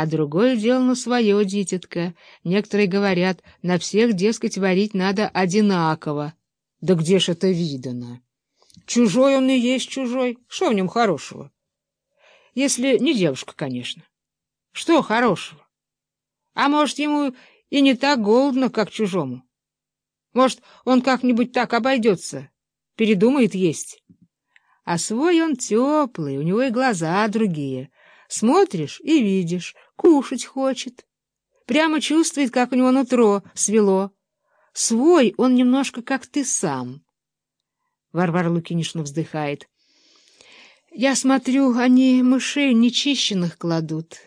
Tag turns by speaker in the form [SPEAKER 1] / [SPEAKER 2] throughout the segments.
[SPEAKER 1] А другое дело на свое, дитятка. Некоторые говорят, на всех, дескать, варить надо одинаково. Да где ж это видано? Чужой он и есть чужой. Что в нем хорошего? Если не девушка, конечно. Что хорошего? А может, ему и не так голодно, как чужому? Может, он как-нибудь так обойдется, передумает есть? А свой он теплый, у него и глаза другие — Смотришь и видишь, кушать хочет. Прямо чувствует, как у него нутро свело. Свой он немножко как ты сам. Варвара Лукинишна вздыхает. Я смотрю, они мышей нечищенных кладут.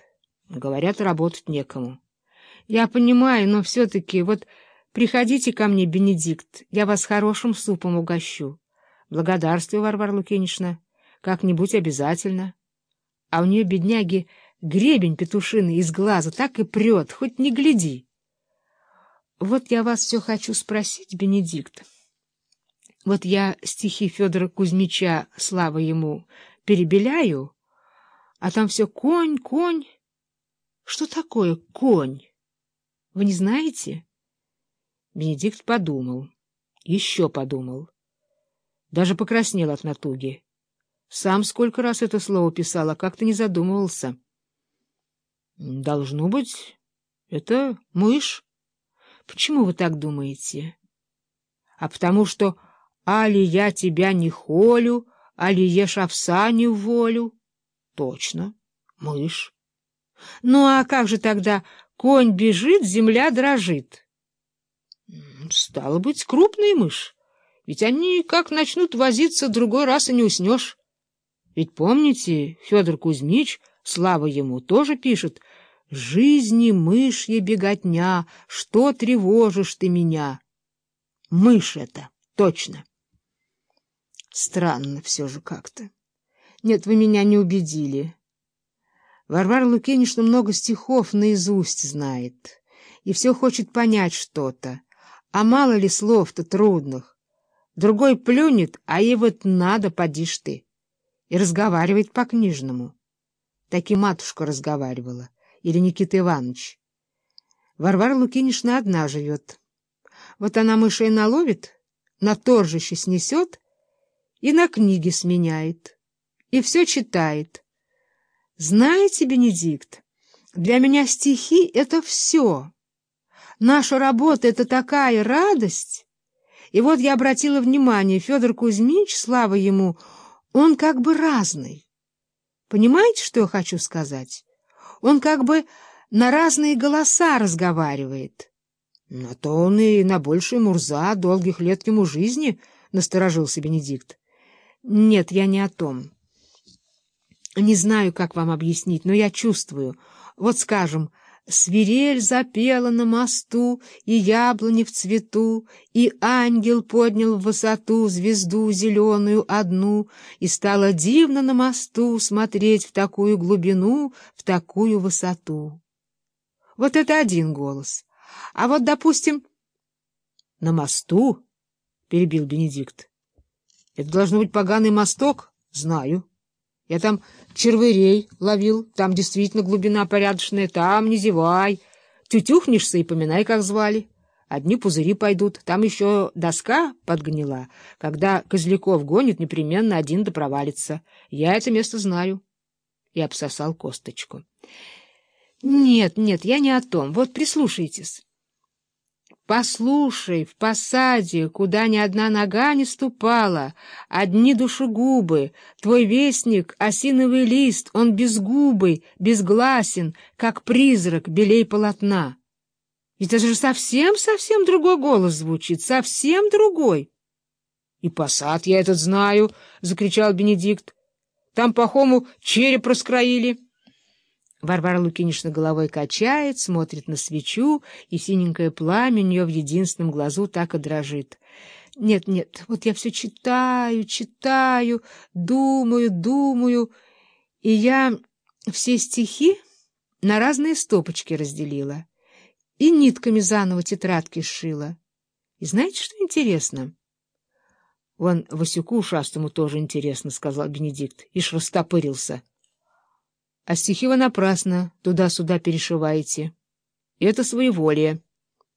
[SPEAKER 1] Говорят, работать некому. Я понимаю, но все-таки вот приходите ко мне, Бенедикт, я вас хорошим супом угощу. Благодарствую, Варвара Лукинишна. Как-нибудь обязательно а у нее, бедняги, гребень петушиный из глаза так и прет, хоть не гляди. Вот я вас все хочу спросить, Бенедикт. Вот я стихи Федора Кузьмича, слава ему, перебеляю, а там все конь, конь. Что такое конь? Вы не знаете? Бенедикт подумал, еще подумал. Даже покраснел от натуги. Сам сколько раз это слово писал, а как-то не задумывался. Должно быть, это мышь. Почему вы так думаете? А потому что «Али я тебя не холю, али ешь овса не волю». Точно, мышь. Ну а как же тогда конь бежит, земля дрожит? Стало быть, крупная мышь. Ведь они как начнут возиться, другой раз и не уснешь. Ведь помните, Федор Кузьмич, слава ему, тоже пишет «Жизни мышья беготня, что тревожишь ты меня?» Мышь это, точно. Странно все же как-то. Нет, вы меня не убедили. Варвара Лукинишна много стихов наизусть знает и все хочет понять что-то. А мало ли слов-то трудных. Другой плюнет, а ей вот надо, подишь ты и разговаривает по-книжному. Таки матушка разговаривала, или Никита Иванович. Варвара Лукинишна одна живет. Вот она мышей наловит, на торжище снесет и на книги сменяет, и все читает. Знаете, Бенедикт, для меня стихи — это все. Наша работа — это такая радость. И вот я обратила внимание, Федор Кузьмич, слава ему, — он как бы разный. Понимаете, что я хочу сказать? Он как бы на разные голоса разговаривает. На то он и на больший Мурза, долгих лет ему жизни, — насторожился Бенедикт. Нет, я не о том. Не знаю, как вам объяснить, но я чувствую. Вот, скажем, Свирель запела на мосту, и яблони в цвету, и ангел поднял в высоту звезду зеленую одну, и стало дивно на мосту смотреть в такую глубину, в такую высоту. Вот это один голос. А вот, допустим, — На мосту? — перебил Бенедикт. — Это должно быть поганый мосток? — Знаю. Я там червырей ловил, там действительно глубина порядочная, там не зевай. Тютюхнешься и поминай, как звали. Одни пузыри пойдут, там еще доска подгнила. Когда козляков гонит, непременно один да провалится. Я это место знаю. И обсосал косточку. Нет, нет, я не о том. Вот прислушайтесь. Послушай, в посаде, куда ни одна нога не ступала, одни душегубы, твой вестник — осиновый лист, он безгубый, безгласен, как призрак белей полотна. Ведь это же совсем-совсем другой голос звучит, совсем другой. — И посад я этот знаю, — закричал Бенедикт. — Там, по-хому, череп раскроили. Варвара Лукинишна головой качает, смотрит на свечу, и синенькое пламя у нее в единственном глазу так и дрожит. Нет, нет, вот я все читаю, читаю, думаю, думаю, и я все стихи на разные стопочки разделила и нитками заново тетрадки сшила. И знаете, что интересно? — Вон Васюку ушастому тоже интересно, — сказал Бенедикт, ишь растопырился. А стихи вы напрасно туда-сюда перешиваете. Это своеволие.